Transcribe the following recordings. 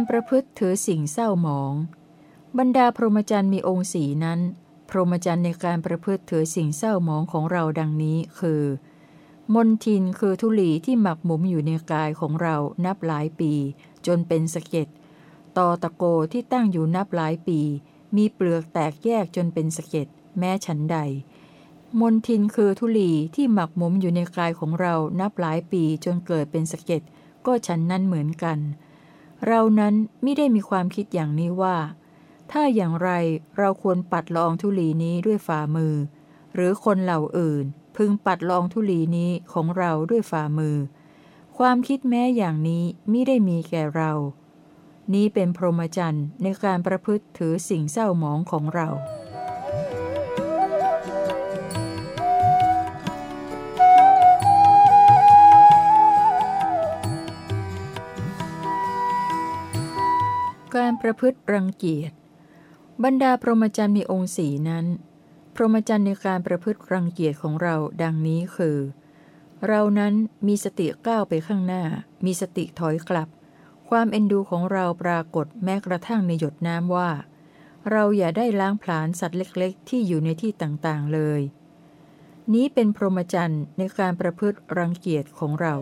การประพฤติถือสิ่งเศร้าหมอง บรรดาพรหมจรรย์มีองค์สีนั้น พรหมจรรย์ในการประพฤติถือสิ่งเศร้าหมองของเราดังนี้คือมนทินคือทุลีที่หมักหมมอยู่ในกายของเรานับหลายปี จนเป็นสะเก็ดตอตะโกที่ตั้งอยู่นับหลายปี มีเปลือกแตกแยกจนเป็นสะเก็ดแม้ฉันใด มนทินคือทุลีที่หมักหมมอยู่ในกายของเรานับหลายปีจนเกิดเป็นสะเก็ดก็ฉันนั้นเหมือนกัน เรานั้นไม่ได้มีความคิดอย่างนี้ว่า ถ้าอย่างไรเราควรปัดลองธุลีนี้ด้วยฝ่ามือ หรือคนเหล่าอื่น พึงปัดลองธุลีนี้ของเราด้วยฝ่ามือ ความคิดแม้อย่างนี้ไม่ได้มีแก่เรา นี้เป็นพรหมจรรย์ในการประพฤติถือสิ่งเศร้าหมองของเรา การประพฤติรังเกียจ บรรดาพรหมจรรย์มีองค์สีนั้น พรหมจรรย์ในการประพฤติรังเกียจของเราดังนี้คือ เรานั้นมีสติก้าวไปข้างหน้า มีสติถอยกลับ ความเอ็นดูของเราปรากฏแม้กระทั่งในหยดน้ำว่า เราอย่าได้ล้างผลาญสัตว์เล็กๆ ที่อยู่ในที่ต่างๆเลย นี้เป็นพรหมจรรย์ในการประพฤติรังเกียจของเรา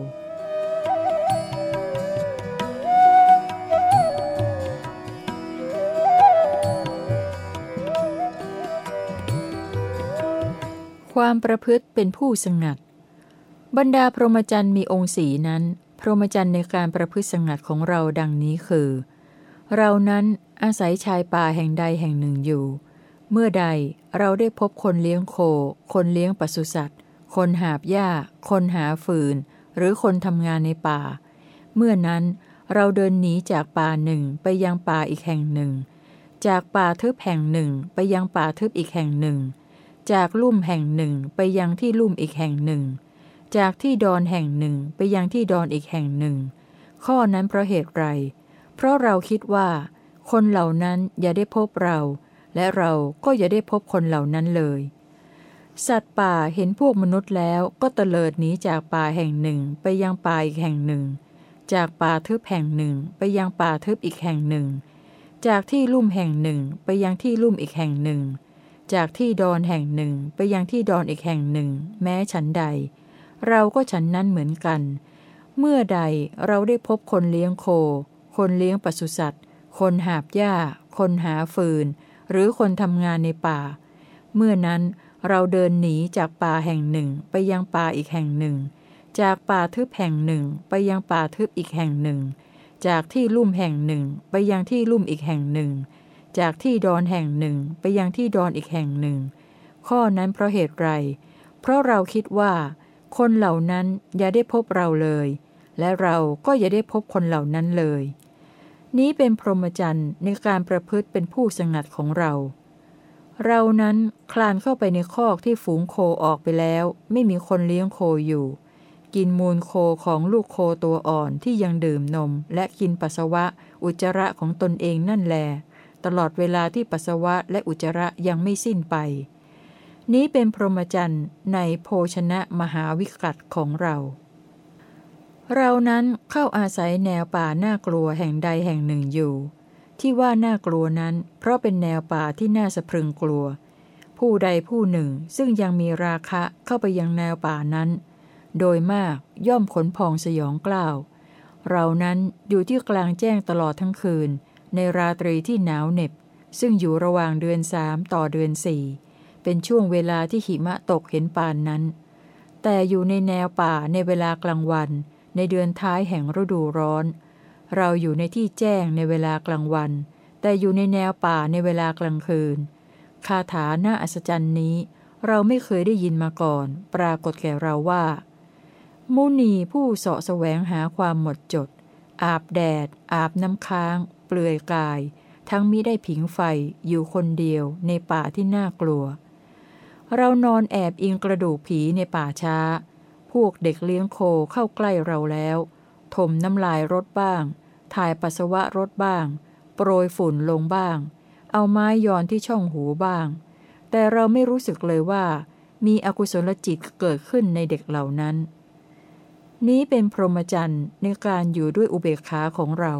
ความประพฤติเป็นผู้สงัด บรรดาพรหมจรรย์มีองค์สีนั้น พรหมจรรย์ในการประพฤติสงัดของเราดังนี้คือ เรานั้นอาศัยชายป่าแห่งใดแห่งหนึ่งอยู่ เมื่อใดเราได้พบคนเลี้ยงโค คนเลี้ยงปศุสัตว์ คนหาบหญ้า คนหาฟืน หรือคนทำงานในป่า เมื่อนั้นเราเดินหนีจากป่าหนึ่งไปยังป่าอีกแห่งหนึ่ง จากป่าทึบแห่งหนึ่งไปยังป่าทึบอีกแห่งหนึ่ง จากลุ่มแห่งหนึ่งไปยังที่ลุ่มอีกแห่งหนึ่ง จากที่ดอนแห่งหนึ่งไปยังที่ดอนอีกแห่งหนึ่ง ข้อนั้นเพราะเหตุไร เพราะเราคิดว่า คนเหล่านั้นอย่าได้พบเรา และเราก็อย่าได้พบคนเหล่านั้นเลย สัตว์ป่าเห็นพวกมนุษย์แล้วก็เตลิดหนีจากป่าแห่งหนึ่งไปยังป่าอีกแห่งหนึ่ง จากป่าทึบแห่งหนึ่งไปยังป่าทึบอีกแห่งหนึ่ง จากที่ลุ่มแห่งหนึ่งไปยังที่ลุ่มอีกแห่งหนึ่ง จากที่ดอนแห่งหนึ่งไปยังที่ดอนอีกแห่งหนึ่ง แม้ฉันใด เราก็ฉันนั้นเหมือนกัน เมื่อใดเราได้พบคนเลี้ยงโค คนเลี้ยงปศุสัตว์ คนหาบหญ้า คนหาฟืน หรือคนทำงานในป่า เมื่อนั้นเราเดินหนีจากป่าแห่งหนึ่งไปยังป่าอีกแห่งหนึ่ง จากป่าทึบแห่งหนึ่งไปยังป่าทึบอีกแห่งหนึ่ง จากที่ลุ่มแห่งหนึ่งไปยังที่ลุ่มอีกแห่งหนึ่ง จากที่ดอนแห่งหนึ่งไปยังที่ดอนอีกแห่งหนึ่ง ข้อนั้นเพราะเหตุไร เพราะเราคิดว่า คนเหล่านั้นอย่าได้พบเราเลย และเราก็อย่าได้พบคนเหล่านั้นเลย นี้เป็นพรหมจรรย์ในการประพฤติเป็นผู้สงัดของเรา เรานั้นคลานเข้าไปในคอกที่ฝูงโคออกไปแล้ว ไม่มีคนเลี้ยงโคอยู่กินมูลโคของลูกโคตัวอ่อนที่ยังดื่มนม และกินปัสสาวะอุจจาระของตนเองนั่นแหล ตลอดเวลาที่ปัสสาวะและอุจจาระยังไม่สิ้นไป นี้เป็นพรหมจรรย์ในโภชนะมหาวิกัตของเรา เรานั้นเข้าอาศัยแนวป่าน่ากลัวแห่งใดแห่งหนึ่งอยู่ ที่ว่าน่ากลัวนั้น เพราะเป็นแนวป่าที่น่าสะพรึงกลัว ผู้ใดผู้หนึ่งซึ่งยังมีราคะเข้าไปยังแนวป่านั้น โดยมากย่อมขนพองสยองกล้าวเรานั้นอยู่ที่กลางแจ้งตลอดทั้งคืน ในราตรีที่หนาวเหน็บ ซึ่งอยู่ระหว่างเดือนสามต่อเดือนสี่เป็นช่วงเวลาที่หิมะตกเห็นปานนั้น แต่อยู่ในแนวป่าในเวลากลางวัน ในเดือนท้ายแห่งฤดูร้อน เราอยู่ในที่แจ้งในเวลากลางวัน แต่อยู่ในแนวป่าในเวลากลางคืน คาถาหน้าอัศจรรย์นี้ เราไม่เคยได้ยินมาก่อน ปรากฏแก่เราว่า มุนีผู้เสาะแสวงหาความหมดจด อาบแดด อาบน้ำค้าง เปลือยกาย ทั้งมิได้ผิงไฟอยู่คนเดียวในป่าที่น่ากลัว เรานอนแอบอิงกระดูกผีในป่าช้า พวกเด็กเลี้ยงโคเข้าใกล้เราแล้ว ถมน้ำลายรถบ้าง ถ่ายปัสสาวะรถบ้าง โปรยฝุ่นลงบ้าง เอาไม้ยอนที่ช่องหูบ้าง แต่เราไม่รู้สึกเลยว่า มีอกุศลจิตเกิดขึ้นในเด็กเหล่านั้นนี้เป็นพรหมจรรย์ในการอยู่ด้วยอุเบกขาของเรา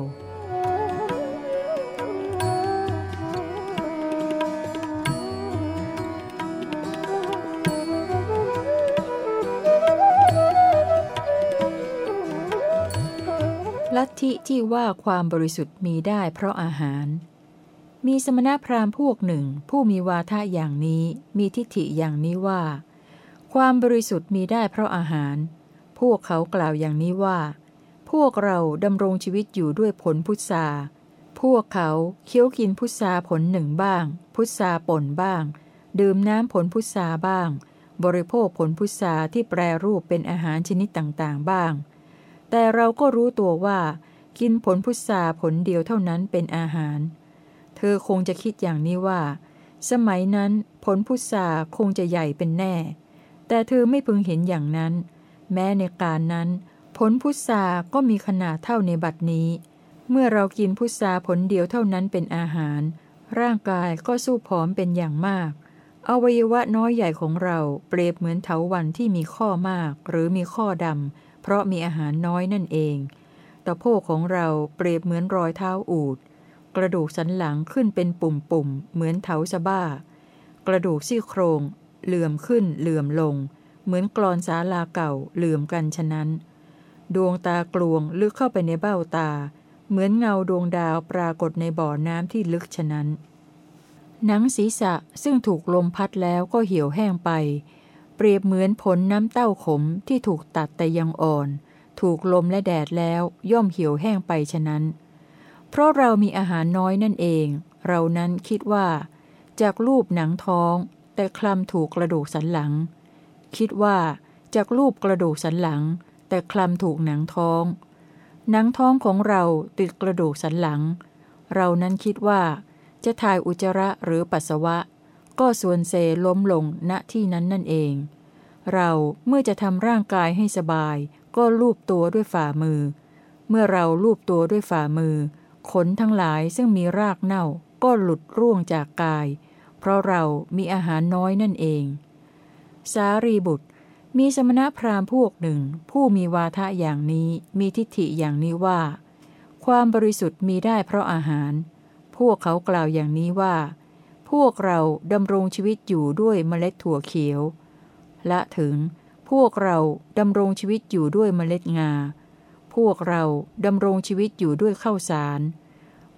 ธิที่ว่าความบริสุทธิ์มีได้เพราะอาหาร มีสมณพราหมณ์พวกหนึ่ง ผู้มีวาทะอย่างนี้มีทิฏฐิอย่างนี้ว่า ความบริสุทธิ์มีได้เพราะอาหาร พวกเขากล่าวอย่างนี้ว่า พวกเราดำรงชีวิตอยู่ด้วยผลพุทราพวกเขาเคี้ยวกินพุทราผลหนึ่งบ้าง พุทราป่นบ้าง ดื่มน้ำผลพุทราบ้าง บริโภคผลพุทราที่แปรรูปเป็นอาหารชนิดต่างๆบ้าง แต่เราก็รู้ตัวว่า กินผลพุทราผลเดียวเท่านั้นเป็นอาหาร เธอคงจะคิดอย่างนี้ว่า สมัยนั้นผลพุทราคงจะใหญ่เป็นแน่ แต่เธอไม่พึงเห็นอย่างนั้น แม้ในการนั้น ผลพุทราก็มีขนาดเท่าในบัดนี้ เมื่อเรากินพุทราผลเดียวเท่านั้นเป็นอาหาร ร่างกายก็สู้ผอมเป็นอย่างมาก อวัยวะน้อยใหญ่ของเราเปรียบเหมือนเถาวันที่มีข้อมากหรือมีข้อดำเพราะมีอาหารน้อยนั่นเอง ตะโพกของเราเปรียบเหมือนรอยเท้าอูด กระดูกสันหลังขึ้นเป็นปุ่มๆ เหมือนเถาสะบ้า กระดูกซี่โครงเหลื่อมขึ้นเหลื่อมลง เหมือนกรอนสาลาเก่าเหลื่อมกันฉะนั้น ดวงตากลวงลึกเข้าไปในเบ้าตา เหมือนเงาดวงดาวปรากฏในบ่อน้ำที่ลึกฉะนั้น หนังศีรษะซึ่งถูกลมพัดแล้วก็เหี่ยวแห้งไป เปรียบเหมือนผลน้ำเต้าขมที่ถูกตัดแต่ยังอ่อน ถูกลมและแดดแล้วย่อมเหี่ยวแห้งไปฉะนั้น เพราะเรามีอาหารน้อยนั่นเอง เรานั้นคิดว่า จากรูปหนังท้อง แต่คลำถูกกระดูกสันหลัง คิดว่า จากรูปกระดูกสันหลัง แต่คลำถูกหนังท้อง หนังท้องของเราติดกระดูกสันหลัง เรานั้นคิดว่า จะถ่ายอุจจาระหรือปัสสาวะ ก็ส่วนเซล้มลงณที่นั้นนั่นเองเราเมื่อจะทำร่างกายให้สบาย ก็ลูบตัวด้วยฝ่ามือ เมื่อเราลูบตัวด้วยฝ่ามือ ขนทั้งหลายซึ่งมีรากเน่าก็หลุดร่วงจากกาย เพราะเรามีอาหารน้อยนั่นเอง สารีบุตร มีสมณพราหมณ์พวกหนึ่ง ผู้มีวาทะอย่างนี้มีทิฏฐิอย่างนี้ว่า ความบริสุทธิ์มีได้เพราะอาหาร พวกเขากล่าวอย่างนี้ว่า พวกเราดำรงชีวิตอยู่ด้วยเมล็ดถั่วเขียว และถึง พวกเราดำรงชีวิตอยู่ด้วยเมล็ดงา พวกเราดำรงชีวิตอยู่ด้วยข้าวสาร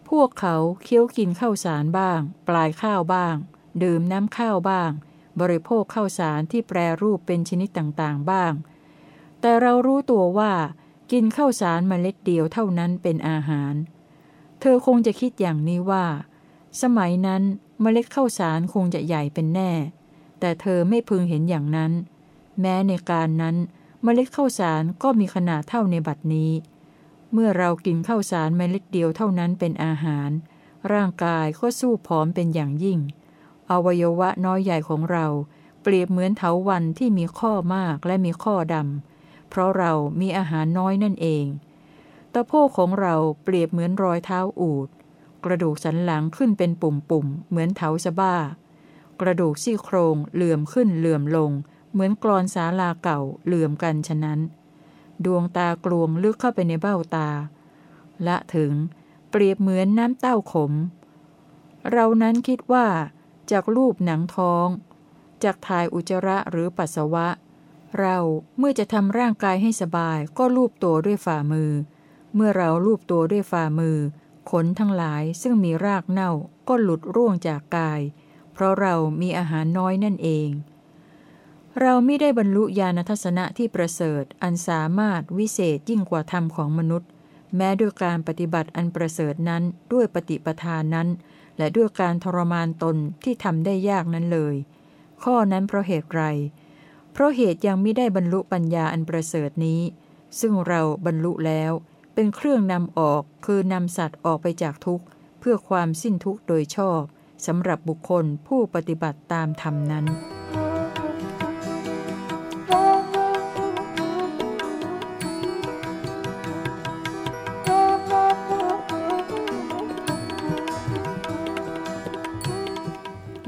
พวกเขาเคี้ยวกินข้าวสารบ้าง ปลายข้าวบ้าง ดื่มน้ำข้าวบ้าง บริโภคข้าวสารที่แปรรูปเป็นชนิดต่างๆบ้าง แต่เรารู้ตัวว่ากินข้าวสารเมล็ดเดียวเท่านั้นเป็นอาหาร เธอคงจะคิดอย่างนี้ว่า สมัยนั้นเมล็ดข้าวสารคงจะใหญ่เป็นแน่ แต่เธอไม่พึงเห็นอย่างนั้น แม้ในการนั้นเมล็ดข้าวสารก็มีขนาดเท่าในบัดนี้ เมื่อเรากินข้าวสารเมล็ดเดียวเท่านั้นเป็นอาหาร ร่างกายก็สู้ผอมเป็นอย่างยิ่ง อวัยวะน้อยใหญ่ของเรา เปรียบเหมือนเถาวันที่มีข้อมากและมีข้อดำเพราะเรามีอาหารน้อยนั่นเองตะโพกของเราเปรียบเหมือนรอยเท้าอูด กระดูกสันหลังขึ้นเป็นปุ่มๆเหมือนเถาสะบ้า กระดูกซี่โครงเหลื่อมขึ้นเหลื่อมลง เหมือนกรอนสาลาเก่าเหลื่อมกันฉะนั้น ดวงตากลวงลึกเข้าไปในเบ้าตา ละถึงเปรียบเหมือนน้ำเต้าขม เรานั้นคิดว่า จากรูปหนังท้อง จากถ่ายอุจจาระหรือปัสสาวะ เราเมื่อจะทำร่างกายให้สบายก็ลูบตัวด้วยฝ่ามือ เมื่อเราลูบตัวด้วยฝ่ามือ ขนทั้งหลายซึ่งมีรากเน่าก็หลุดร่วงจากกาย เพราะเรามีอาหารน้อยนั่นเอง เราไม่ได้บรรลุญาณทัศนะที่ประเสริฐ อันสามารถวิเศษยิ่งกว่าธรรมของมนุษย์ แม้ด้วยการปฏิบัติอันประเสริฐนั้นด้วยปฏิปทานนั้น และด้วยการทรมานตนที่ทำได้ยากนั้นเลย ข้อนั้นเพราะเหตุไร เพราะเหตุยังไม่ได้บรรลุปัญญาอันประเสริฐนี้ ซึ่งเราบรรลุแล้ว เป็นเครื่องนำออกคือนำสัตว์ออกไปจากทุกข์ เพื่อความสิ้นทุกข์โดยชอบสำหรับบุคคลผู้ปฏิบัติตามธรรมนั้น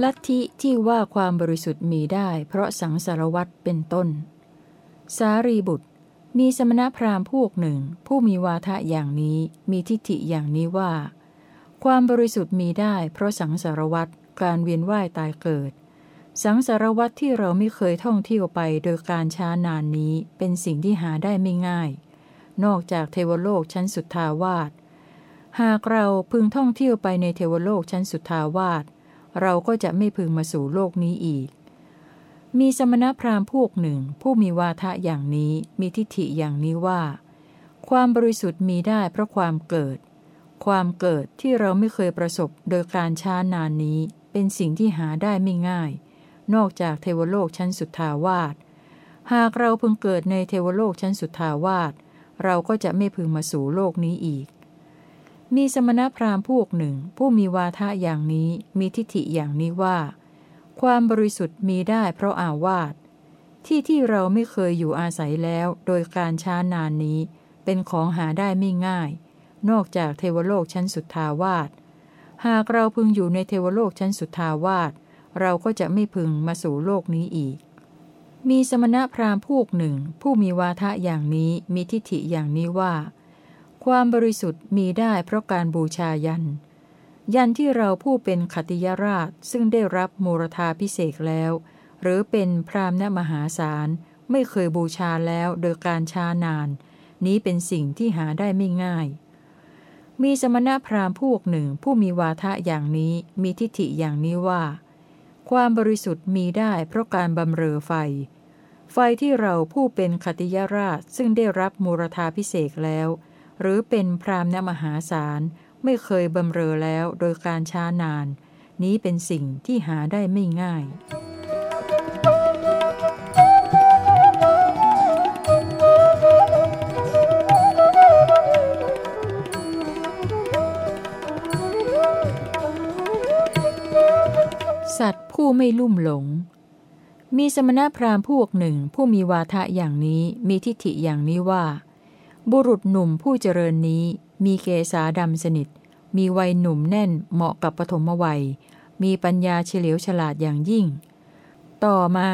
ลัทธิที่ว่าความบริสุทธิ์มีได้เพราะสังสารวัตเป็นต้น สารีบุตร มีสมณพราหมณ์พวกหนึ่ง ผู้มีวาทะอย่างนี้มีทิฏฐิอย่างนี้ว่า ความบริสุทธิ์มีได้เพราะสังสารวัตการเวียนว่ายตายเกิด สังสารวัตที่เราไม่เคยท่องเที่ยวไปโดยการช้านานนี้เป็นสิ่งที่หาได้ไม่ง่าย นอกจากเทวโลกชั้นสุดทาวาสหากเราพึงท่องเที่ยวไปในเทวโลกชั้นสุดทาวาส เราก็จะไม่พึงมาสู่โลกนี้อีก มีสมณพราหมณ์พวกหนึ่ง ผู้มีวาทะอย่างนี้มีทิฏฐิอย่างนี้ว่า ความบริสุทธิ์มีได้เพราะความเกิด ความเกิดที่เราไม่เคยประสบโดยการช้านานนี้ เป็นสิ่งที่หาได้ไม่ง่าย นอกจากเทวโลกชั้นสุดทาวาสหากเราพึงเกิดในเทวโลกชั้นสุดทาวาสเราก็จะไม่พึงมาสู่โลกนี้อีก มีสมณพราหมณ์พวกหนึ่ง ผู้มีวาทะอย่างนี้มีทิฏฐิอย่างนี้ว่า ความบริสุทธิ์มีได้เพราะอาวาสที่ที่เราไม่เคยอยู่อาศัยแล้ว โดยการช้านานนี้ เป็นของหาได้ไม่ง่าย นอกจากเทวโลกชั้นสุดทาวาสหากเราพึงอยู่ในเทวโลกชั้นสุดทาวาสเราก็จะไม่พึงมาสู่โลกนี้อีก มีสมณพราหมณ์พวกหนึ่ง ผู้มีวาทะอย่างนี้มีทิฏฐิอย่างนี้ว่า ความบริสุทธิ์มีได้เพราะการบูชายัน ยันที่เราผู้เป็นขติยราชซึ่งได้รับมูรธาพิเศษแล้ว หรือเป็นพรามณมหาศาล ไม่เคยบูชาแล้วโดยการชานาน นี้เป็นสิ่งที่หาได้ไม่ง่าย มีสมณพราหมณ์พวกหนึ่งผู้มีวาทะอย่างนี้มีทิฏฐิอย่างนี้ว่า ความบริสุทธิ์มีได้เพราะการบำเรอไฟ ไฟที่เราผู้เป็นขติยราชซึ่งได้รับมูรธาพิเศษแล้ว หรือเป็นพรามณมหาศาล ไม่เคยบำเรอแล้วโดยการช้านาน นี้เป็นสิ่งที่หาได้ไม่ง่ายสัตว์ผู้ไม่ลุ่มหลง มีสมณพราหมณ์พวกหนึ่งผู้มีวาทะอย่างนี้มีทิฏฐิอย่างนี้ว่า บุรุษหนุ่มผู้เจริญนี้มีเกษาดำสนิท มีวัยหนุ่มแน่นเหมาะกับปฐมวัย มีปัญญาเฉลียวฉลาดอย่างยิ่ง ต่อมา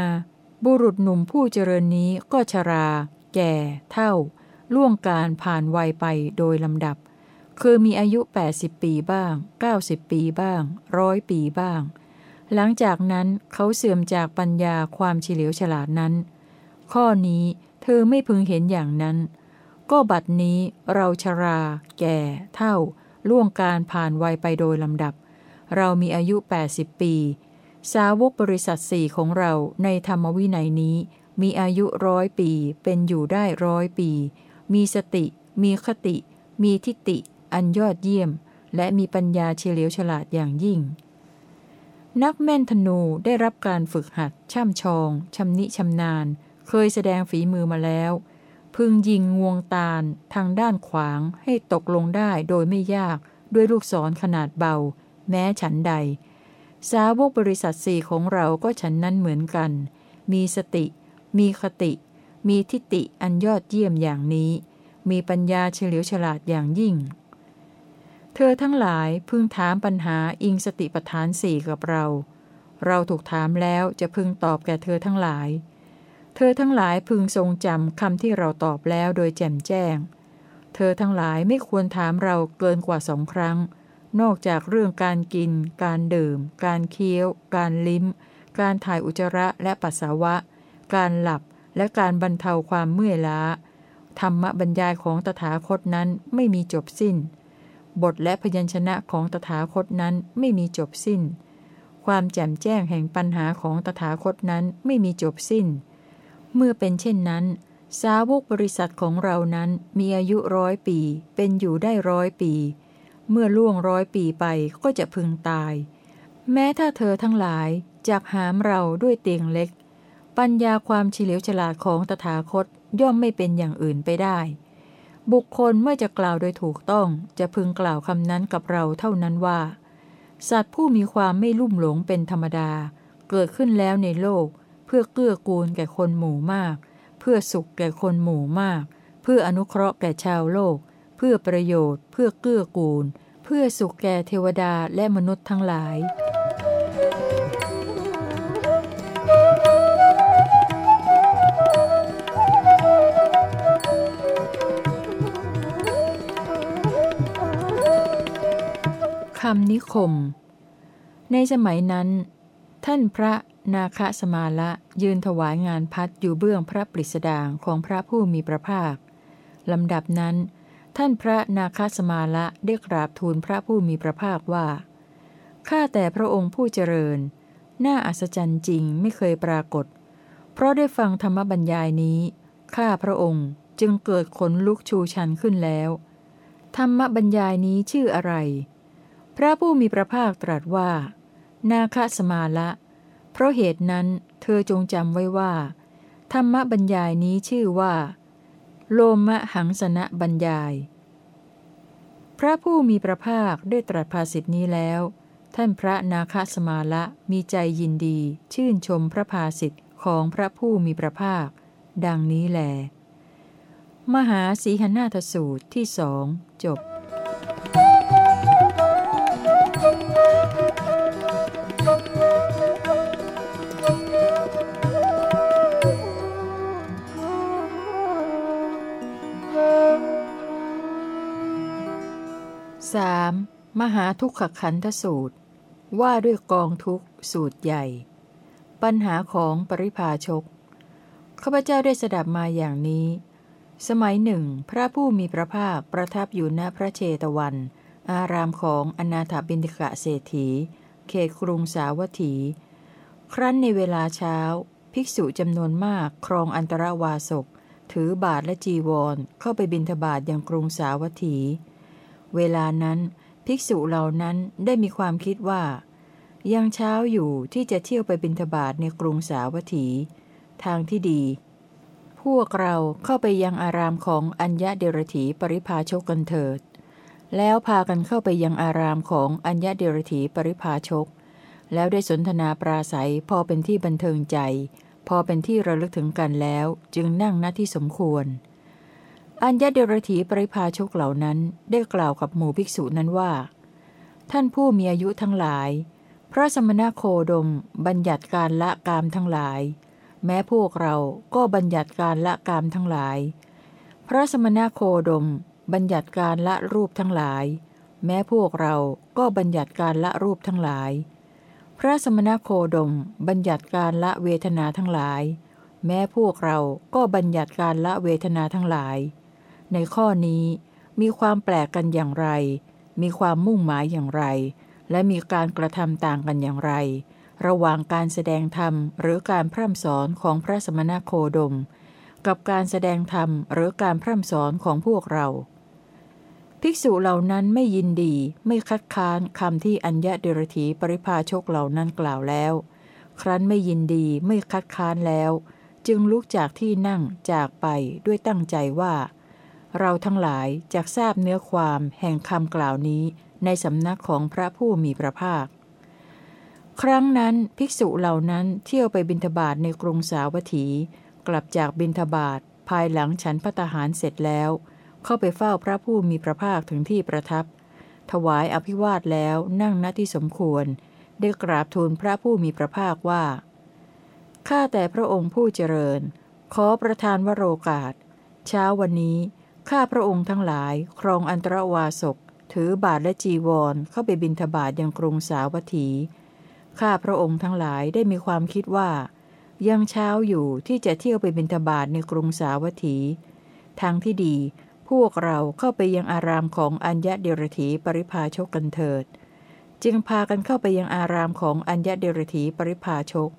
บุรุษหนุ่มผู้เจริญนี้ก็ชรา แก่ เท่า ล่วงการผ่านวัยไปโดยลำดับ คือมีอายุ 80 ปีบ้าง 90 ปีบ้างร้อยปีบ้าง หลังจากนั้นเขาเสื่อมจากปัญญาความเฉลียวฉลาดนั้น ข้อนี้เธอไม่พึงเห็นอย่างนั้น ก็บัดนี้เราชรา แก่ เท่า ล่วงการผ่านวัยไปโดยลำดับ เรามีอายุ 80 ปี สาวกบริษัทสี่ของเราในธรรมวินัยนี้ มีอายุร้อยปี เป็นอยู่ได้ร้อยปี มีสติ มีคติ มีทิฏฐิอันยอดเยี่ยม และมีปัญญาเฉลียวฉลาดอย่างยิ่ง นักแม่นธนูได้รับการฝึกหัด ช่ำชอง ชำนิชำนาญ เคยแสดงฝีมือมาแล้ว พึงยิงงวงตาลทางด้านขวางให้ตกลงได้โดยไม่ยากด้วยลูกศรขนาดเบา แม้ฉันใด สาวกบริษัทสี่ของเราก็ฉันนั้นเหมือนกัน มีสติ มีคติ มีทิฏฐิอันยอดเยี่ยมอย่างนี้ มีปัญญาเฉลียวฉลาดอย่างยิ่ง เธอทั้งหลายพึงถามปัญหาอิงสติปทานสี่กับเรา เราถูกถามแล้วจะพึงตอบแก่เธอทั้งหลาย เธอทั้งหลายพึงทรงจำคำที่เราตอบแล้วโดยแจ่มแจ้ง เธอทั้งหลายไม่ควรถามเราเกินกว่าสองครั้ง นอกจากเรื่องการกิน การดื่ม การเคี้ยว การลิ้ม การถ่ายอุจจาระและปัสสาวะ การหลับและการบรรเทาความเมื่อยล้า ธรรมบรรยายของตถาคตนั้นไม่มีจบสิ้น บทและพยัญชนะของตถาคตนั้นไม่มีจบสิ้น ความแจ่มแจ้งแห่งปัญหาของตถาคตนั้นไม่มีจบสิ้น เมื่อเป็นเช่นนั้น สาวกบริษัทของเรานั้นมีอายุร้อยปี เป็นอยู่ได้ร้อยปี เมื่อล่วงร้อยปีไปก็จะพึงตาย แม้ถ้าเธอทั้งหลายจากหามเราด้วยเตียงเล็ก ปัญญาความเฉลียวฉลาดของตถาคตย่อมไม่เป็นอย่างอื่นไปได้ บุคคลเมื่อจะกล่าวโดยถูกต้องจะพึงกล่าวคำนั้นกับเราเท่านั้นว่า สัตว์ผู้มีความไม่ลุ่มหลงเป็นธรรมดา เกิดขึ้นแล้วในโลก เพื่อเกื้อกูลแก่คนหมู่มาก เพื่อสุขแก่คนหมู่มาก เพื่ออนุเคราะห์แก่ชาวโลก เพื่อประโยชน์ เพื่อเกื้อกูล เพื่อสุขแก่เทวดาและมนุษย์ทั้งหลายคำนิคม ในสมัยนั้น ท่านพระ นาคสมาละยืนถวายงานพัดอยู่เบื้องพระปริสดางของพระผู้มีพระภาคลำดับนั้น ท่านพระนาคสมาละได้กราบทูลพระผู้มีพระภาคว่า ข้าแต่พระองค์ผู้เจริญ น่าอัศจรรย์จริงไม่เคยปรากฏ เพราะได้ฟังธรรมบัญญายนี้ ข้าพระองค์จึงเกิดขนลุกชูชันขึ้นแล้ว ธรรมบัญญายนี้ชื่ออะไร พระผู้มีพระภาคตรัสว่า นาคสมาละ เพราะเหตุนั้นเธอจงจำไว้ว่า ธรรมบัญญายนี้ชื่อว่า โลมะหังสนะบัญญาย พระผู้มีพระภาคได้ตรัสภาสิทธินี้แล้ว ท่านพระนาคสมาละมีใจยินดี ชื่นชมพระภาสิทธิของพระผู้มีพระภาค ดังนี้แล มหาสีหนาทสูตรที่สองจบ 3. มหาทุกขขันธสูตร ว่าด้วยกองทุกสูตรใหญ่ ปัญหาของปริภาชกข้าพเจ้าได้สดับมาอย่างนี้ สมัยหนึ่ง พระผู้มีพระภาคประทับอยู่ณพระเชตวัน อารามของอนาถบินิกะเศรษฐี เขตกรุงสาวัตถี ครั้นในเวลาเช้า ภิกษุจำนวนมากครองอันตรวาสกถือบาทและจีวรเข้าไปบินทบาทย่างกรุงสาวัตถี เวลานั้นภิกษุเหล่านั้นได้มีความคิดว่า ยังเช้าอยู่ที่จะเที่ยวไปบินทบาทในกรุงสาวัตถี ทางที่ดี พวกเราเข้าไปยังอารามของอัญญเดรถีปริภาชกกันเถิด แล้วพากันเข้าไปยังอารามของอัญญเดรถีปริภาชก แล้วได้สนทนาปราศัยพอเป็นที่บันเทิงใจ พอเป็นที่ระลึกถึงกันแล้วจึงนั่งหน้าที่สมควร อัญญเดรถีปริภาชกเหล่านั้นได้กล่าวกับหมู่ภิกษุนั้นว่า ท่านผู้มีอายุทั้งหลาย พระสมณโคดมบัญญัติการละกามทั้งหลาย แม้พวกเราก็บัญญัติการละกามทั้งหลาย พระสมณโคดม บัญญัติการละรูปทั้งหลาย แม้พวกเราก็บัญญัติการละรูปทั้งหลาย พระสมณโคดม บัญญัติการละเวทนาทั้งหลาย แม้พวกเราก็บัญญัติการละเวทนาทั้งหลาย ในข้อนี้มีความแปลกกันอย่างไร มีความมุ่งหมายอย่างไร และมีการกระทำต่างกันอย่างไร ระหว่างการแสดงธรรมหรือการพร่ำสอนของพระสมณโคดม กับการแสดงธรรมหรือการพร่ำสอนของพวกเรา ภิกษุเหล่านั้นไม่ยินดีไม่คัดค้านคำที่อัญญะเดรถีปริพาชกเหล่านั้นกล่าวแล้ว ครั้นไม่ยินดีไม่คัดค้านแล้ว จึงลุกจากที่นั่งจากไปด้วยตั้งใจว่า เราทั้งหลายจะทราบเนื้อความแห่งคำกล่าวนี้ในสำนักของพระผู้มีพระภาค ครั้งนั้นภิกษุเหล่านั้นเที่ยวไปบินทบาทในกรุงสาวัตถี กลับจากบินทบาทภายหลังฉันพัตหารเสร็จแล้ว เข้าไปเฝ้าพระผู้มีพระภาคถึงที่ประทับ ถวายอภิวาทแล้วนั่งณที่สมควร ได้กราบทูลพระผู้มีพระภาคว่า ข้าแต่พระองค์ผู้เจริญ ขอประทานวโรกาส เช้าวันนี้ ข้าพระองค์ทั้งหลายครองอันตรวาสก ถือบาทและจีวรเข้าไปบินทบาทยังกรุงสาวัตถี ข้าพระองค์ทั้งหลายได้มีความคิดว่า ยังเช้าอยู่ที่จะเที่ยวไปบิณฑบาตในกรุงสาวัตถี ทางที่ดีพวกเราเข้าไปยังอารามของอัญญเดรถีปริภาชกกันเถิด จึงพากันเข้าไปยังอารามของอัญญเดรถีปริภาชก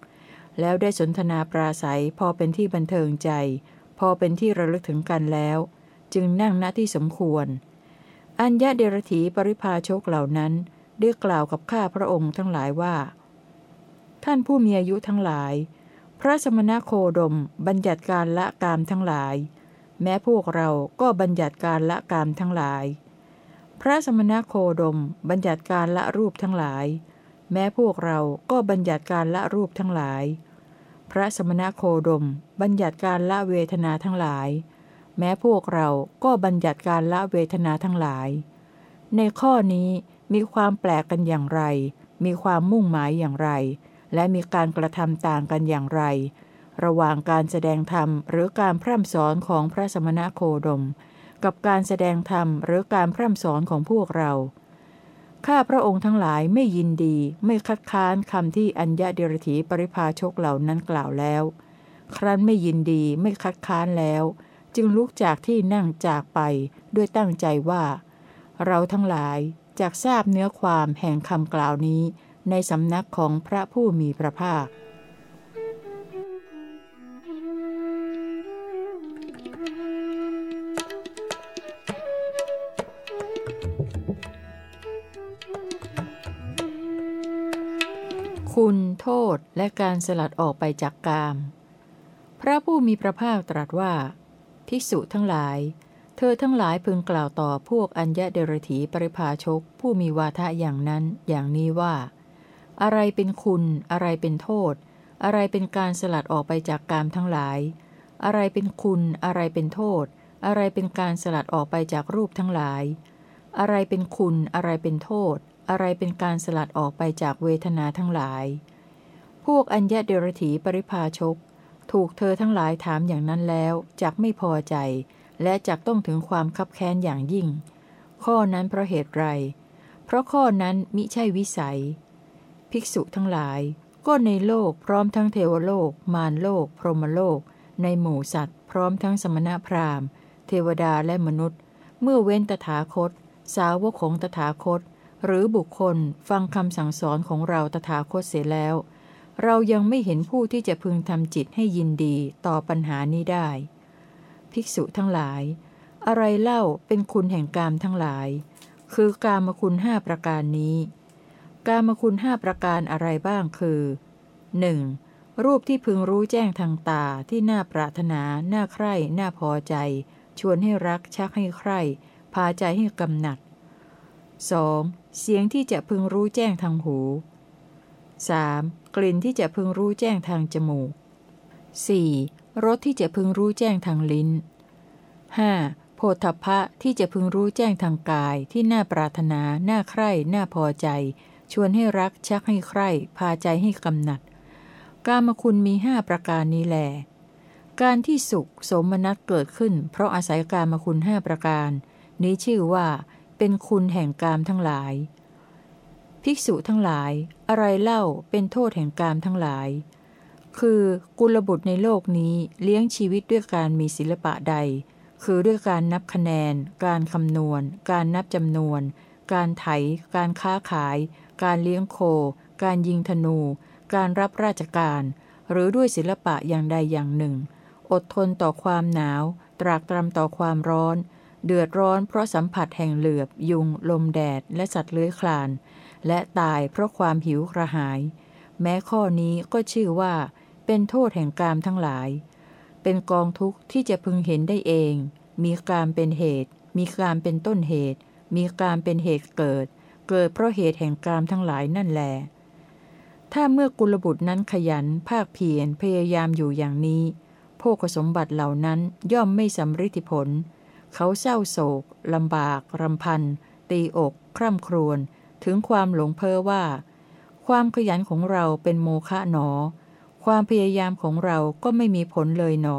แล้วได้สนทนาปราศัยพอเป็นที่บันเทิงใจ พอเป็นที่ระลึกถึงกันแล้ว จึงนั่งณที่สมควร อัญญเดรถีปริภาชกเหล่านั้นได้กล่าวกับข้าพระองค์ทั้งหลายว่า ท่านผู้มีอายุทั้งหลาย พระสมณโคดมบัญญัติการละกามทั้งหลาย แม้พวกเราก็บัญญัติการละกามทั้งหลาย พระสมณโคดมบัญญัติการละรูปทั้งหลาย แม้พวกเราก็บัญญัติการละรูปทั้งหลาย พระสมณโคดมบัญญัติการละเวทนาทั้งหลาย แม้พวกเราก็บัญญัติการละเวทนาทั้งหลาย ในข้อนี้มีความแปลกกันอย่างไร มีความมุ่งหมายอย่างไร และมีการกระทำต่างกันอย่างไร ระหว่างการแสดงธรรมหรือการพร่ำสอนของพระสมณโคดม กับการแสดงธรรมหรือการพร่ำสอนของพวกเรา ข้าพระองค์ทั้งหลายไม่ยินดีไม่คัดค้านคำที่อัญญาเดรถีปริภาชกเหล่านั้นกล่าวแล้ว ครั้นไม่ยินดีไม่คัดค้านแล้ว จึงลุกจากที่นั่งจากไปด้วยตั้งใจว่า เราทั้งหลายจากทราบเนื้อความแห่งคำกล่าวนี้ ในสำนักของพระผู้มีพระภาค คุณโทษและการสลัดออกไปจากกาม พระผู้มีพระภาคตรัสว่า ภิกษุทั้งหลาย เธอทั้งหลายพึงกล่าวต่อพวกอัญญเดรถีปริภาชก ผู้มีวาทะอย่างนั้นอย่างนี้ว่า อะไรเป็นคุณ อะไรเป็นโทษ อะไรเป็นการสลัดออกไปจากกามทั้งหลาย อะไรเป็นคุณ อะไรเป็นโทษ อะไรเป็นการสลัดออกไปจากรูปทั้งหลาย อะไรเป็นคุณ อะไรเป็นโทษ อะไรเป็นการสลัดออกไปจากเวทนาทั้งหลาย พวกอัญญเดรถีปริภาชก ถูกเธอทั้งหลายถามอย่างนั้นแล้วจักไม่พอใจ และจักต้องถึงความคับแค้นอย่างยิ่ง ข้อนั้นเพราะเหตุไร เพราะข้อนั้นมิใช่วิสัย ภิกษุทั้งหลาย ก็ในโลกพร้อมทั้งเทวโลก มารโลก พรหมโลก ในหมู่สัตว์ พร้อมทั้งสมณพราหมณ์ เทวดาและมนุษย์ เมื่อเว้นตถาคต สาวกของตถาคต หรือบุคคลฟังคำสั่งสอนของเราตถาคตเสียแล้ว เรายังไม่เห็นผู้ที่จะพึงทำจิตให้ยินดีต่อปัญหานี้ได้ ภิกษุทั้งหลาย อะไรเล่าเป็นคุณแห่งกามทั้งหลาย คือกามคุณห้าประการนี้ กามคุณห้าประการอะไรบ้างคือ 1. รูปที่พึงรู้แจ้งทางตาที่น่าปรารถนา น่าใคร่ น่าพอใจ ชวนให้รัก ชักให้ใคร่ พาใจให้กำหนัด 2. เสียงที่จะพึงรู้แจ้งทางหู 3. กลิ่นที่จะพึงรู้แจ้งทางจมูก 4. รสที่จะพึงรู้แจ้งทางลิ้น 5. โพธพะที่จะพึงรู้แจ้งทางกายที่น่าปรารถนา น่าใคร่ น่าพอใจ ชวนให้รัก ชักให้ใคร่ พาใจให้กำหนัด กามคุณมีห้าประการนี้แหลการที่สุขสมนัตเกิดขึ้น เพราะอาศัยกามคุณห้าประการ นี้ชื่อว่า เป็นคุณแห่งกามทั้งหลาย ภิกษุทั้งหลาย อะไรเล่าเป็นโทษแห่งกามทั้งหลาย คือกุลบุตรในโลกนี้เลี้ยงชีวิตด้วยการมีศิลปะใด คือด้วยการนับคะแนน การคำนวณ การนับจำนวน การไถ การค้าขาย การเลี้ยงโค การยิงธนู การรับราชการ หรือด้วยศิลปะอย่างใดอย่างหนึ่ง อดทนต่อความหนาว ตรากตรำต่อความร้อน เดือดร้อนเพราะสัมผัสแห่งเหลือบ ยุง ลมแดด และสัตว์เลื้อยคลาน และตายเพราะความหิวกระหาย แม้ข้อนี้ก็ชื่อว่า เป็นโทษแห่งกามทั้งหลาย เป็นกองทุกข์ที่จะพึงเห็นได้เอง มีกามเป็นเหตุ มีกามเป็นต้นเหตุ มีกามเป็นเหตุเกิด เกิดเพราะเหตุแห่งกามทั้งหลายนั่นแหลถ้าเมื่อกุลบุตรนั้นขยันภาคเพียรพยายามอยู่อย่างนี้โภคสมบัติเหล่านั้นย่อมไม่สำฤทธิผล เขาเศร้าโศกลำบากรำพัน ตีอก คร่ำครวญ ถึงความหลงเพ้อว่า ความขยันของเราเป็นโมฆะหนอ ความพยายามของเราก็ไม่มีผลเลยหนอ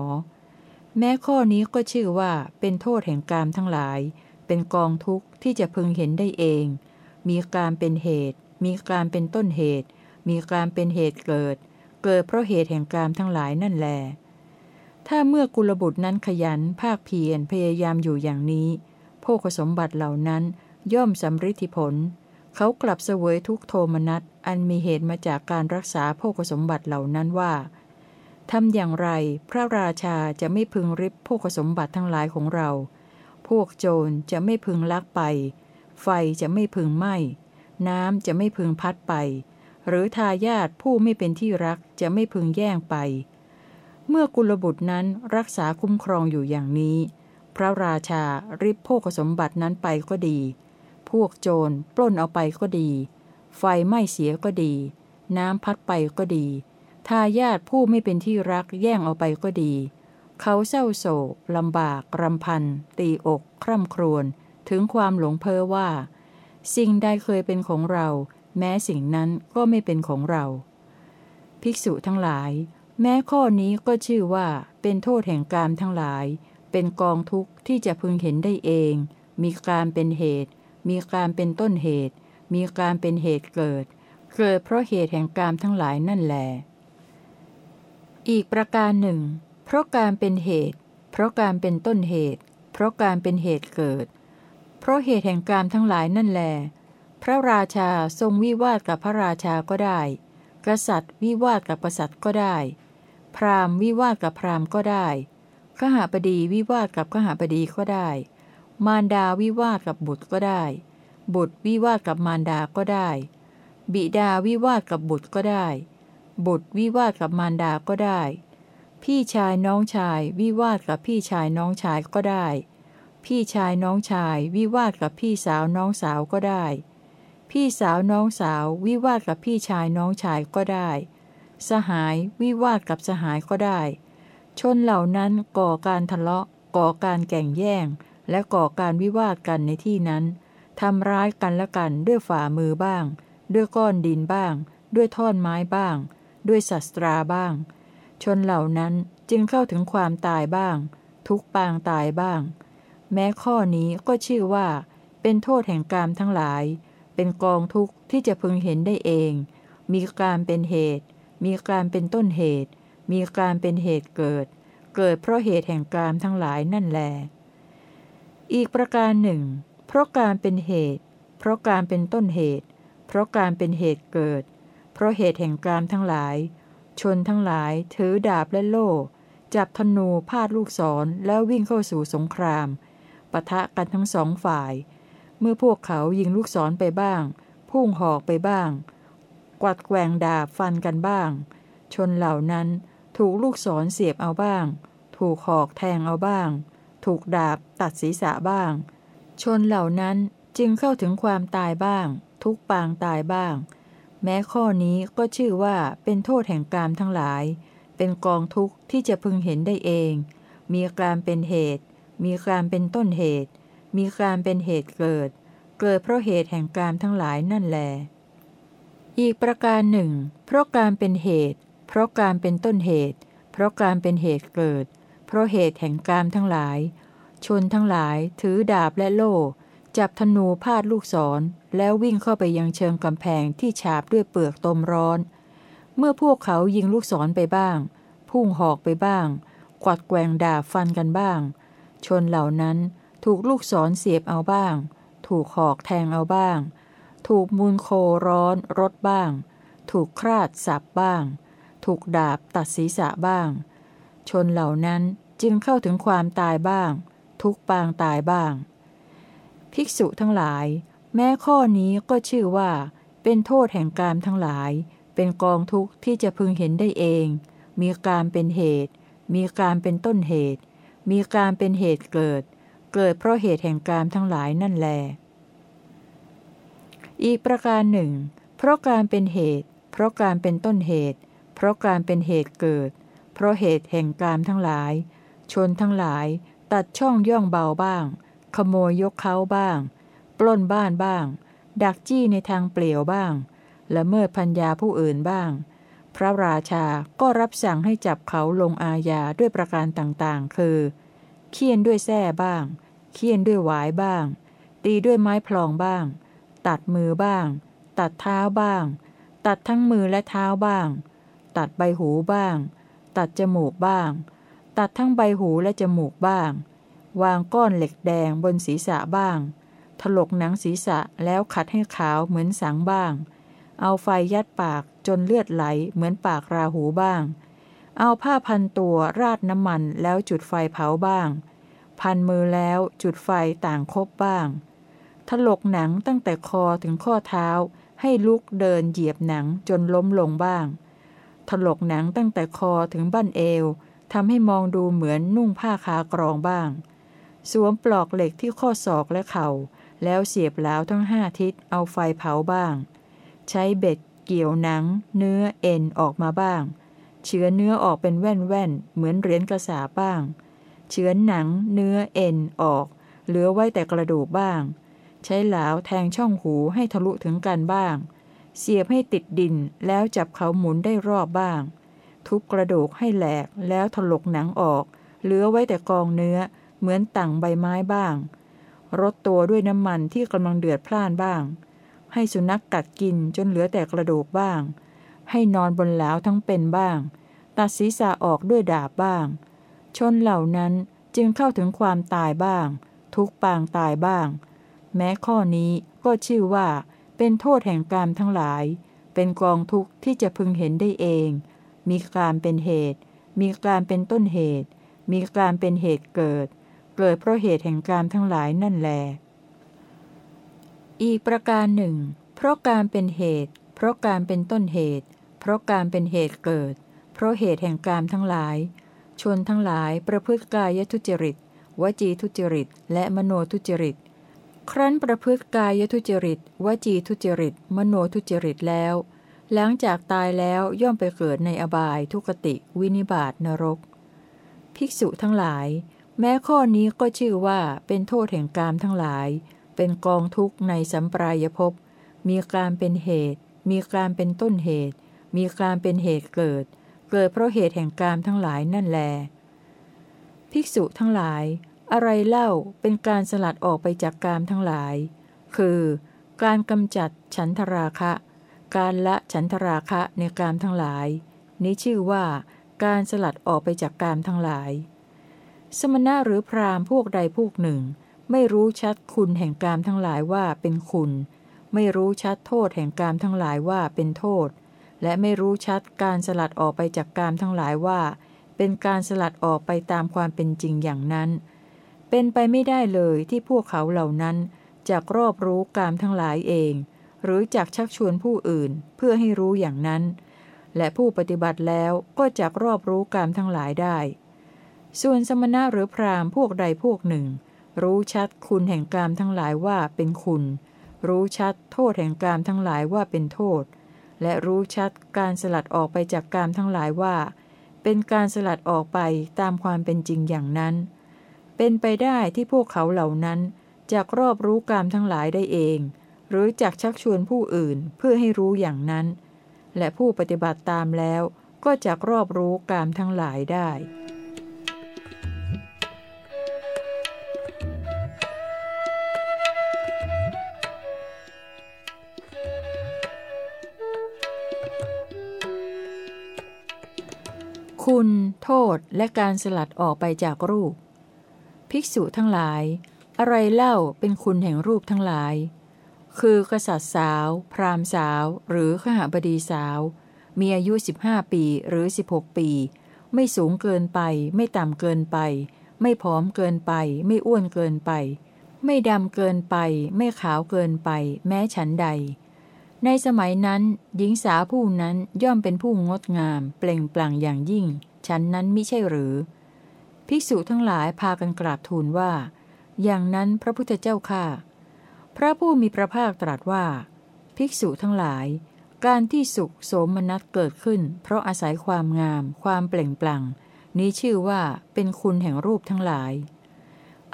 แม้ข้อนี้ก็ชื่อว่าเป็นโทษแห่งกามทั้งหลาย เป็นกองทุกข์ที่จะพึงเห็นได้เอง มีการเป็นเหตุ มีการเป็นต้นเหตุ มีการเป็นเหตุเกิด เกิดเพราะเหตุแห่งกามทั้งหลายนั่นแลถ้าเมื่อกุลบุตรนั้นขยันภาคเพียรพยายามอยู่อย่างนี้โภคสมบัติเหล่านั้นย่อมสำฤทธิผล เขากลับเสวยทุกโทมนัสอันมีเหตุมาจากการรักษาโภคสมบัติเหล่านั้นว่าทำอย่างไรพระราชาจะไม่พึงริบโภคสมบัติทั้งหลายของเรา พวกโจรจะไม่พึงลักไป ไฟจะไม่พึงไหม้ น้ำจะไม่พึงพัดไป หรือทายาทผู้ไม่เป็นที่รักจะไม่พึงแย่งไป เมื่อกุลบุตรนั้นรักษาคุ้มครองอยู่อย่างนี้ พระราชาริบโภคสมบัตินั้นไปก็ดี พวกโจรปล้นเอาไปก็ดี ไฟไหม้เสียก็ดี น้ำพัดไปก็ดี ทายาทผู้ไม่เป็นที่รักแย่งเอาไปก็ดี เขาเศร้าโศกลำบากรำพัน ตีอก คร่ำครวญถึงความหลงเพ้อว่า สิ่งใดเคยเป็นของเรา แม้สิ่งนั้นก็ไม่เป็นของเรา ภิกษุทั้งหลาย แม้ข้อนี้ก็ชื่อว่าเป็นโทษแห่งกามทั้งหลาย เป็นกองทุกข์ที่จะพึงเห็นได้เอง มีการเป็นเหตุ มีการเป็นต้นเหตุ มีการเป็นเหตุเกิด เกิดเพราะเหตุแห่งกามทั้งหลายนั่นแหลอีกประการหนึ่ง เพราะการเป็นเหตุ เพราะการเป็นต้นเหตุ เพราะการเป็นเหตุเกิด เพราะเหตุแห่งกามทั้งหลายนั่นแหลพระราชาทรงวิวาทกับพระราชาก็ได้ กษัตริย์วิวาทกับกษัตริย์ก็ได้ พราหมณ์วิวาทกับพราหมณ์ก็ได้ขหาบดีวิวาทกับขหาบดีก็ได้ มารดาวิวาทกับบุตรก็ได้ บุตรวิวาทกับมารดาก็ได้ บิดาวิวาทกับบุตรก็ได้ บุตรวิวาทกับมารดาก็ได้ พี่ชายน้องชายวิวาทกับพี่ชายน้องชายก็ได้ พี่ชายน้องชายวิวาทกับพี่สาวน้องสาวก็ได้ พี่สาวน้องสาววิวาทกับพี่ชายน้องชายก็ได้ สหายวิวาทกับสหายก็ได้ ชนเหล่านั้นก่อการทะเลาะก่อการแก่งแย่ง และก่อการวิวาทกันในที่นั้นทำร้ายกันและกันด้วยฝ่ามือบ้าง ด้วยก้อนดินบ้าง ด้วยท่อนไม้บ้าง ด้วยศัตราบ้าง ชนเหล่านั้นจึงเข้าถึงความตายบ้าง ทุกปางตายบ้าง แม้ข้อนี้ก็ชื่อว่า เป็นโทษแห่งกามทั้งหลาย เป็นกองทุกข์ที่จะพึงเห็นได้เอง มีการเป็นเหตุ มีการเป็นต้นเหตุ มีการเป็นเหตุเกิด เกิดเพราะเหตุแห่งกามทั้งหลายนั่นแหละ อีกประการหนึ่ง เพราะการเป็นเหตุ เพราะการเป็นต้นเหตุ เพราะการเป็นเหตุเกิด เพราะเหตุแห่งกามทั้งหลาย ชนทั้งหลายถือดาบและโล่จับธนูพาดลูกศรแล้ววิ่งเข้าสู่สงครามปะทะกันทั้งสองฝ่าย เมื่อพวกเขายิงลูกศรไปบ้าง พุ่งหอกไปบ้าง กวัดแกงดาบฟันกันบ้าง ชนเหล่านั้นถูกลูกศรเสียบเอาบ้าง ถูกหอกแทงเอาบ้าง ถูกดาบตัดศีรษะบ้าง ชนเหล่านั้นจึงเข้าถึงความตายบ้าง ทุกปางตายบ้าง แม้ข้อนี้ก็ชื่อว่าเป็นโทษแห่งกามทั้งหลาย เป็นกองทุกข์ที่จะพึงเห็นได้เอง มีการเป็นเหตุ มีการเป็นต้นเหตุ มีการเป็นเหตุเกิด เกิดเพราะเหตุแห่งกามทั้งหลายนั่นแลอีกประการหนึ่ง เพราะการเป็นเหตุ เพราะการเป็นต้นเหตุ เพราะการเป็นเหตุเกิด เพราะเหตุแห่งกามทั้งหลาย ชนทั้งหลายถือดาบและโล่ จับธนูพาดลูกศร แล้ววิ่งเข้าไปยังเชิงกำแพงที่ฉาบด้วยเปลือกตมร้อน เมื่อพวกเขายิงลูกศรไปบ้าง พุ่งหอกไปบ้าง กวัดแกงดาบฟันกันบ้าง ชนเหล่านั้นถูกลูกศรเสียบเอาบ้าง ถูกหอกแทงเอาบ้าง ถูกมูลโคร้อนรถบ้าง ถูกคราดสับบ้าง ถูกดาบตัดศีรษะบ้าง ชนเหล่านั้นจึงเข้าถึงความตายบ้าง ทุกปางตายบ้าง ภิกษุทั้งหลาย แม้ข้อนี้ก็ชื่อว่า เป็นโทษแห่งกามทั้งหลาย เป็นกองทุกข์ที่จะพึงเห็นได้เอง มีการเป็นเหตุ มีการเป็นต้นเหตุ มีการเป็นเหตุเกิด เกิดเพราะเหตุแห่งกามทั้งหลายนั่นแล อีกประการหนึ่ง เพราะการเป็นเหตุ เพราะการเป็นต้นเหตุ เพราะการเป็นเหตุเกิด เพราะเหตุแห่งกามทั้งหลาย ชนทั้งหลายตัดช่องย่องเบาบ้าง ขโมยยกเขาบ้าง ปล้นบ้านบ้าง ดักจี้ในทางเปลี่ยวบ้างละเมิดพัญญาผู้อื่นบ้าง พระราชาก็รับสั่งให้จับเขาลงอาญาด้วยประการต่างๆ คือ เคี่ยนด้วยแส้บ้าง เคี่ยนด้วยหวายบ้าง ตีด้วยไม้พลองบ้าง ตัดมือบ้าง ตัดเท้าบ้าง ตัดทั้งมือและเท้าบ้าง ตัดใบหูบ้าง ตัดจมูกบ้าง ตัดทั้งใบหูและจมูกบ้าง วางก้อนเหล็กแดงบนศีรษะบ้าง ถลกหนังศีรษะแล้วขัดให้ขาวเหมือนสังบ้าง เอาไฟยัดปากจนเลือดไหลเหมือนปากราหูบ้าง เอาผ้าพันตัวราดน้ำมันแล้วจุดไฟเผาบ้าง พันมือแล้วจุดไฟต่างคบบ้าง ถลกหนังตั้งแต่คอถึงข้อเท้าให้ลุกเดินเหยียบหนังจนล้มลงบ้าง ถลกหนังตั้งแต่คอถึงบั้นเอวทำให้มองดูเหมือนนุ่งผ้าคากรองบ้าง สวมปลอกเหล็กที่ข้อศอกและเข่า แล้วเสียบแล้วทั้งห้าทิศเอาไฟเผาบ้าง ใช้เบ็ดเกี่ยวหนัง เนื้อเอ็นออกมาบ้าง เชื้อเนื้อออกเป็นแว่นแว่นเหมือนเหรียญกระสาบ้าง เชื้อหนัง เนื้อเอ็นออก เหลือไว้แต่กระดูกบ้าง ใช้หลาวแทงช่องหูให้ทะลุถึงกันบ้าง เสียบให้ติดดินแล้วจับเขาหมุนได้รอบบ้าง ทุบกระดูกให้แหลกแล้วถลกหนังออก เหลือไว้แต่กองเนื้อเหมือนต่างใบไม้บ้างรดตัวด้วยน้ำมันที่กำลังเดือดพล่านบ้าง ให้สุนัขกกัดกินจนเหลือแต่กระดูกบ้าง ให้นอนบนหลาวทั้งเป็นบ้าง ตัดศีรษะออกด้วยดาบบ้าง ชนเหล่านั้นจึงเข้าถึงความตายบ้าง ทุกปางตายบ้าง แม้ข้อนี้ก็ชื่อว่า เป็นโทษแห่งกรรมทั้งหลาย เป็นกองทุกข์ที่จะพึงเห็นได้เอง มีการเป็นเหตุ มีการเป็นต้นเหตุ มีการเป็นเหตุเกิด เกิดเพราะเหตุแห่งกรรมทั้งหลายนั่นแล อีกประการหนึ่ง เพราะการเป็นเหตุ เพราะการเป็นต้นเหตุ เพราะการเป็นเหตุเกิด เพราะเหตุแห่งกรรมทั้งหลาย ชนทั้งหลายประพฤติกายทุจริต วจีทุจริต และมโนทุจริต ครั้นประพฤติกายทุจริต วจีทุจริต มโนทุจริตแล้ว หลังจากตายแล้วย่อมไปเกิดในอบายทุกติ วินิบาตนรก ภิกษุทั้งหลาย แม้ข้อนี้ก็ชื่อว่าเป็นโทษแห่งกรรมทั้งหลาย เป็นกองทุกข์ในสัมปรายภพ มีการเป็นเหตุ มีการเป็นต้นเหตุ มีการเป็นเหตุเกิด เกิดเพราะเหตุแห่งกรรมทั้งหลายนั่นแล ภิกษุทั้งหลาย อะไรเล่าเป็นการสลัดออกไปจากกรรมทั้งหลาย คือ การกำจัดฉันทราคะ การละฉันทราคะในกรรมทั้งหลาย นี้ชื่อว่า การสลัดออกไปจากกรรมทั้งหลาย สมณะหรือพราหมณ์พวกใดพวกหนึ่ง ไม่รู้ชัดคุณแห่งกรรมทั้งหลายว่าเป็นคุณ ไม่รู้ชัดโทษแห่งกรรมทั้งหลายว่าเป็นโทษ และไม่รู้ชัดการสลัดออกไปจากกรรมทั้งหลายว่า เป็นการสลัดออกไปตามความเป็นจริงอย่างนั้น เป็นไปไม่ได้เลยที่พวกเขาเหล่านั้นจะรอบรู้กรรมทั้งหลายเอง หรือจักชักชวนผู้อื่นเพื่อให้รู้อย่างนั้น และผู้ปฏิบัติแล้วก็จักรอบรู้กรรมทั้งหลายได้ ส่วนสมณะหรือพราหมณ์พวกใดพวกหนึ่ง รู้ชัดคุณแห่งกรรมทั้งหลายว่าเป็นคุณ รู้ชัดโทษแห่งกรรมทั้งหลายว่าเป็นโทษ และรู้ชัดการสลัดออกไปจากกรรมทั้งหลายว่า เป็นการสลัดออกไปตามความเป็นจริงอย่างนั้น เป็นไปได้ที่พวกเขาเหล่านั้นจะรอบรู้กรรมทั้งหลายได้เอง หรือจักชักชวนผู้อื่นเพื่อให้รู้อย่างนั้น และผู้ปฏิบัติตามแล้วก็จะรอบรู้กรรมทั้งหลายได้คุณ โทษและการสลัดออกไปจากรูป ภิกษุทั้งหลาย อะไรเล่าเป็นคุณแห่งรูปทั้งหลาย คือกษัตริย์สาว พราหมณ์สาว หรือขหบดีสาว มีอายุ 15 ปีหรือ 16 ปี ไม่สูงเกินไป ไม่ต่ำเกินไป ไม่ผอมเกินไป ไม่อ้วนเกินไป ไม่ดำเกินไป ไม่ขาวเกินไป แม้ฉันใด ในสมัยนั้น หญิงสาวผู้นั้นย่อมเป็นผู้งดงาม เปล่งปลั่งอย่างยิ่ง ฉันนั้นมิใช่หรือ ภิกษุทั้งหลายพากันกราบทูลว่า อย่างนั้นพระพุทธเจ้าค่ะ พระผู้มีพระภาคตรัสว่า ภิกษุทั้งหลาย การที่สุขโสมนัสเกิดขึ้น เพราะอาศัยความงาม ความเปล่งปลั่ง นี้ชื่อว่าเป็นคุณแห่งรูปทั้งหลาย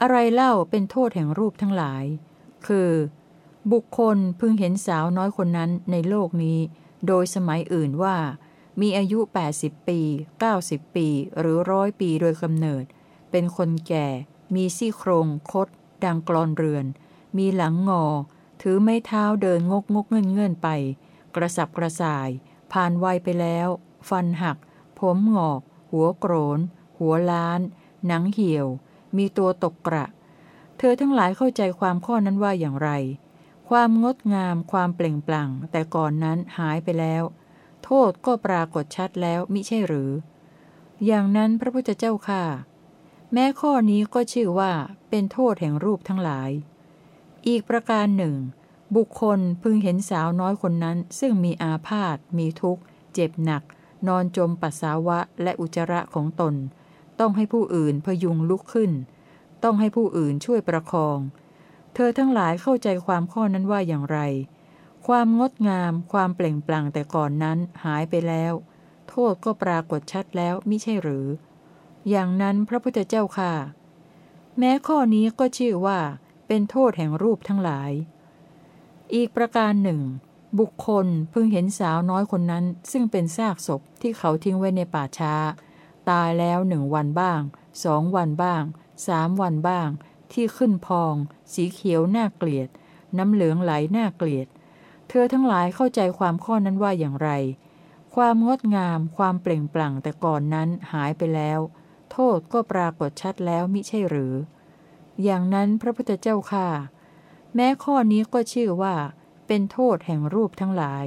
อะไรเล่าเป็นโทษแห่งรูปทั้งหลาย คือ บุคคลพึงเห็นสาวน้อยคนนั้นในโลกนี้ โดยสมัยอื่นว่า มีอายุ 80 ปี 90 ปี หรือร้อยปีโดยกำเนิด เป็นคนแก่ มีซี่โครงคด ดังกรอนเรือน มีหลังงอ ถือไม้เท้าเดินงกงกเงื่อนเงื่อนไป กระสับกระส่าย ผ่านวัยไปแล้ว ฟันหัก ผมหงอก หัวโกรน หัวล้าน หนังเหี่ยว มีตัวตกกระ เธอทั้งหลายเข้าใจความข้อนั้นว่าอย่างไร ความงดงาม ความเปล่งปลั่ง แต่ก่อนนั้นหายไปแล้ว โทษก็ปรากฏชัดแล้วมิใช่หรือ อย่างนั้นพระพุทธเจ้าค่ะ แม้ข้อนี้ก็ชื่อว่าเป็นโทษแห่งรูปทั้งหลาย อีกประการหนึ่ง บุคคลพึงเห็นสาวน้อยคนนั้น ซึ่งมีอาพาธมีทุกข์ เจ็บหนัก นอนจมปัสสาวะและอุจจาระของตน ต้องให้ผู้อื่นพยุงลุกขึ้น ต้องให้ผู้อื่นช่วยประคอง เธอทั้งหลายเข้าใจความข้อนั้นว่าอย่างไร ความงดงาม ความเปล่งปลั่งแต่ก่อนนั้นหายไปแล้ว โทษก็ปรากฏชัดแล้วมิใช่หรือ อย่างนั้นพระพุทธเจ้าค่ะ แม้ข้อนี้ก็ชื่อว่า เป็นโทษแห่งรูปทั้งหลาย อีกประการหนึ่ง บุคคลพึงเห็นสาวน้อยคนนั้น ซึ่งเป็นซากศพที่เขาทิ้งไว้ในป่าช้า ตายแล้วหนึ่งวันบ้างสองวันบ้างสามวันบ้าง ที่ขึ้นพอง สีเขียวน่าเกลียด น้ำเหลืองไหลน่าเกลียด เธอทั้งหลายเข้าใจความข้อนั้นว่าอย่างไร ความงดงาม ความเปล่งปลั่งแต่ก่อนนั้นหายไปแล้ว โทษก็ปรากฏชัดแล้วมิใช่หรือ อย่างนั้นพระพุทธเจ้าค่าแม้ข้อนี้ก็ชื่อว่า เป็นโทษแห่งรูปทั้งหลาย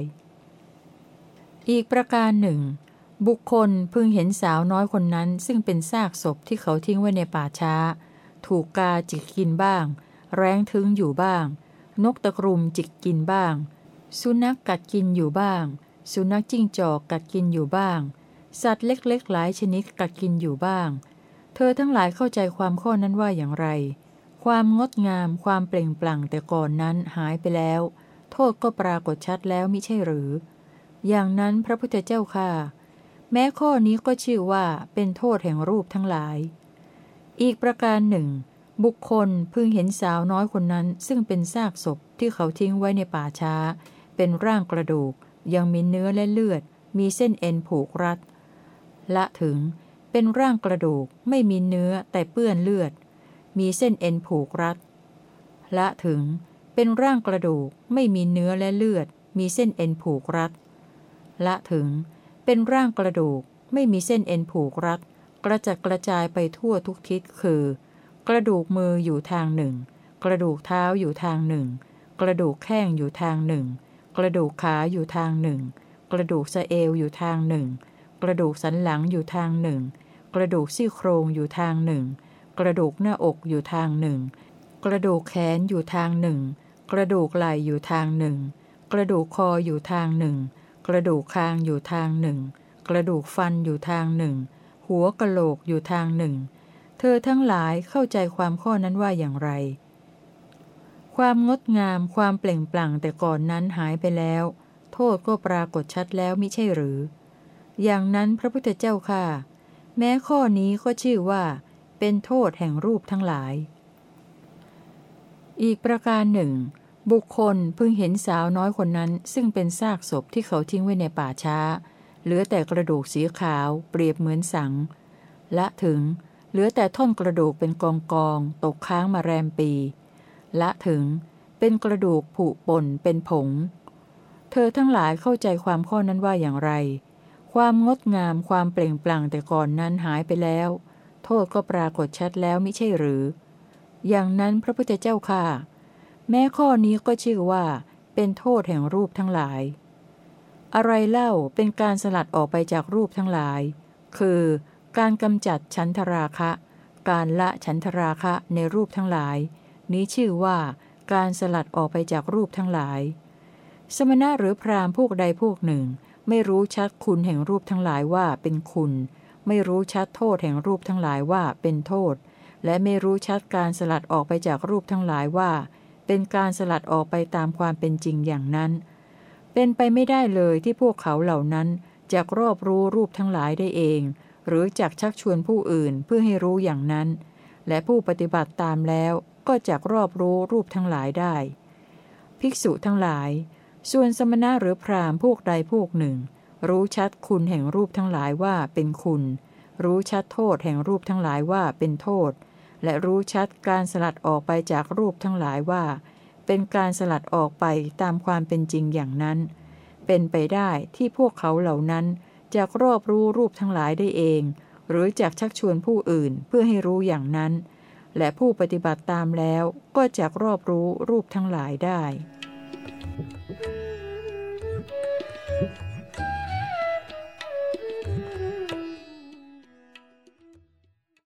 อีกประการหนึ่ง บุคคลพึงเห็นสาวน้อยคนนั้นซึ่งเป็นซากศพที่เขาทิ้งไว้ในป่าช้า ถูกกาจิกกินบ้าง แร้งทึงอยู่บ้าง นกตะกรุมจิกกินบ้าง สุนัขกกัดกินอยู่บ้าง สุนัขจิ้งจอกกัดกินอยู่บ้าง สัตว์เล็กๆ หลายชนิดกัดกินอยู่บ้าง เธอทั้งหลายเข้าใจความข้อนั้นว่าอย่างไร ความงดงามความเปล่งปลั่งแต่ก่อนนั้นหายไปแล้ว โทษก็ปรากฏชัดแล้วมิใช่หรือ อย่างนั้นพระพุทธเจ้าค่ะ แม้ข้อนี้ก็ชื่อว่าเป็นโทษแห่งรูปทั้งหลาย อีกประการหนึ่งบุคคลพึงเห็นสาวน้อยคนนั้นซึ่งเป็นซากศพที่เขาทิ้งไว้ในป่าช้า เป็นร่างกระดูก ยังมีเนื้อและเลือด มีเส้นเอ็นผูกรัด ละถึง เป็นร่างกระดูก ไม่มีเนื้อแต่เปื้อนเลือด มีเส้นเอ็นผูกรัด ละถึง เป็นร่างกระดูก ไม่มีเนื้อและเลือด มีเส้นเอ็นผูกรัด ละถึง เป็นร่างกระดูก ไม่มีเส้นเอ็นผูกรัด กระจัดกระจายไปทั่วทุกทิศ คือ กระดูกมืออยู่ทางหนึ่ง กระดูกเท้าอยู่ทางหนึ่งกระดูกแข้งอยู่ทางหนึ่ง กระดูกขาอยู่ทางหนึ่ง กระดูกสะเอวอยู่ทางหนึ่ง กระดูกสันหลังอยู่ทางหนึ่ง กระดูกซี่โครงอยู่ทางหนึ่ง กระดูกหน้าอกอยู่ทางหนึ่ง กระดูกแขนอยู่ทางหนึ่ง กระดูกไหล่อยู่ทางหนึ่ง กระดูกคออยู่ทางหนึ่ง กระดูกคางอยู่ทางหนึ่ง กระดูกฟันอยู่ทางหนึ่ง หัวกะโหลกอยู่ทางหนึ่ง เธอทั้งหลายเข้าใจความข้อนั้นว่าอย่างไร ความงดงามความเปล่งปลั่งแต่ก่อนนั้นหายไปแล้ว โทษก็ปรากฏชัดแล้วมิใช่หรือ อย่างนั้นพระพุทธเจ้าค่ะ แม้ข้อนี้ก็ชื่อว่า เป็นโทษแห่งรูปทั้งหลาย อีกประการหนึ่ง บุคคลพึงเห็นสาวน้อยคนนั้นซึ่งเป็นซากศพที่เขาทิ้งไว้ในป่าช้า เหลือแต่กระดูกสีขาวเปรียบเหมือนสัง และถึง เหลือแต่ท่อนกระดูกเป็นกองกองตกค้างมาแรมปี ละถึง เป็นกระดูกผุป่นเป็นผง เธอทั้งหลายเข้าใจความข้อนั้นว่าอย่างไร ความงดงามความเปล่งปลั่งแต่ก่อนนั้นหายไปแล้ว โทษก็ปรากฏชัดแล้วมิใช่หรือ อย่างนั้นพระพุทธเจ้าค่ะ แม้ข้อนี้ก็ชื่อว่า เป็นโทษแห่งรูปทั้งหลาย อะไรเล่าเป็นการสลัดออกไปจากรูปทั้งหลาย คือการกำจัดฉันทราคะ การละฉันทราคะในรูปทั้งหลาย นี้ชื่อว่า การสลัดออกไปจากรูปทั้งหลาย สมณะหรือพราหมณ์พวกใดพวกหนึ่ง ไม่รู้ชัดคุณแห่งรูปทั้งหลายว่าเป็นคุณ ไม่รู้ชัดโทษแห่งรูปทั้งหลายว่าเป็นโทษ และไม่รู้ชัดการสลัดออกไปจากรูปทั้งหลายว่า เป็นการสลัดออกไปตามความเป็นจริงอย่างนั้น เป็นไปไม่ได้เลยที่พวกเขาเหล่านั้นจะรอบรู้รูปทั้งหลายได้เอง หรือจักชักชวนผู้อื่นเพื่อให้รู้อย่างนั้น และผู้ปฏิบัติตามแล้วก็จักรอบรู้รูปทั้งหลายได้ ภิกษุทั้งหลาย ส่วนสมณะหรือพรามพวกใดพวกหนึ่ง รู้ชัดคุณแห่งรูปทั้งหลายว่าเป็นคุณ รู้ชัดโทษแห่งรูปทั้งหลายว่าเป็นโทษ และรู้ชัดการสลัดออกไปจากรูปทั้งหลายว่า เป็นการสลัดออกไปตามความเป็นจริงอย่างนั้น เป็นไปได้ที่พวกเขาเหล่านั้นจะรอบรู้รูปทั้งหลายได้เอง หรือจากชักชวนผู้อื่นเพื่อให้รู้อย่างนั้น และผู้ปฏิบัติตามแล้วก็จะรอบรู้รูปทั้งหลายได้